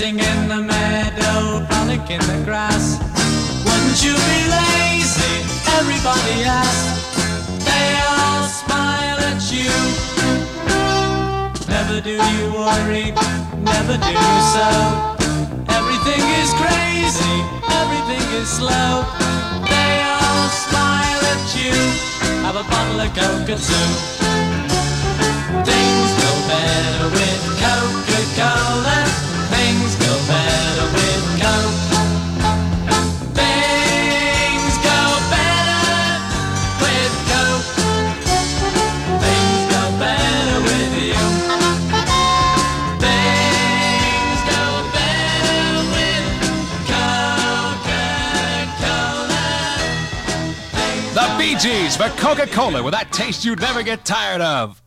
Sitting in the meadow, frolic in the grass. Wouldn't you be lazy? Everybody asks. They all smile at you. Never do you worry, never do so. Everything is crazy, everything is slow. They all smile at you. Have a bottle of Coca The Bee Gees for Coca Cola with that taste you'd never get tired of.